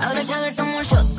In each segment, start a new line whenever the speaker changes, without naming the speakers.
Ahora ya tomo un shot.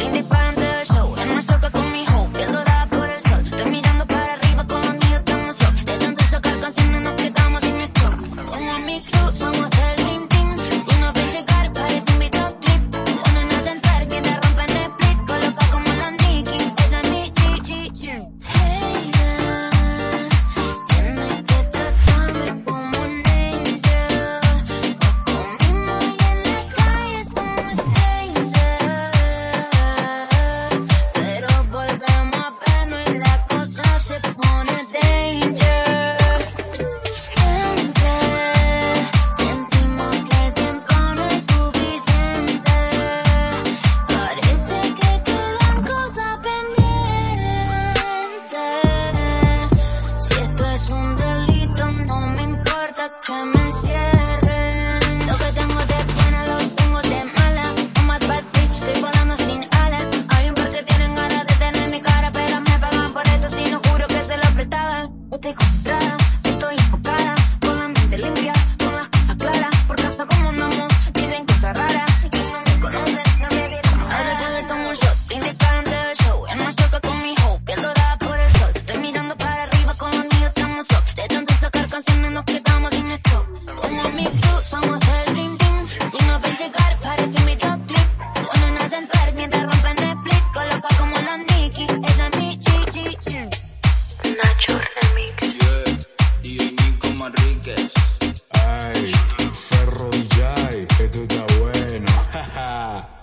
es un delito, no me importa que me encierren. Lo que tengo de buena lo tengo de mala. On my bad bitch, estoy volando sin alas. Hay un par que tienen ganas de tener mi cara, pero me pagan por esto si no juro que se lo apretaban. Estoy concentrada. Parece mi top clip. Una no en twerk mientras rompen el split. Coloca como la Nicki. Esa es mi chi chi chi.
Nacho Remix.
Yeah. Y el Nico Manríquez.
Ay, Ferro Jai. Esto está bueno. Jaja.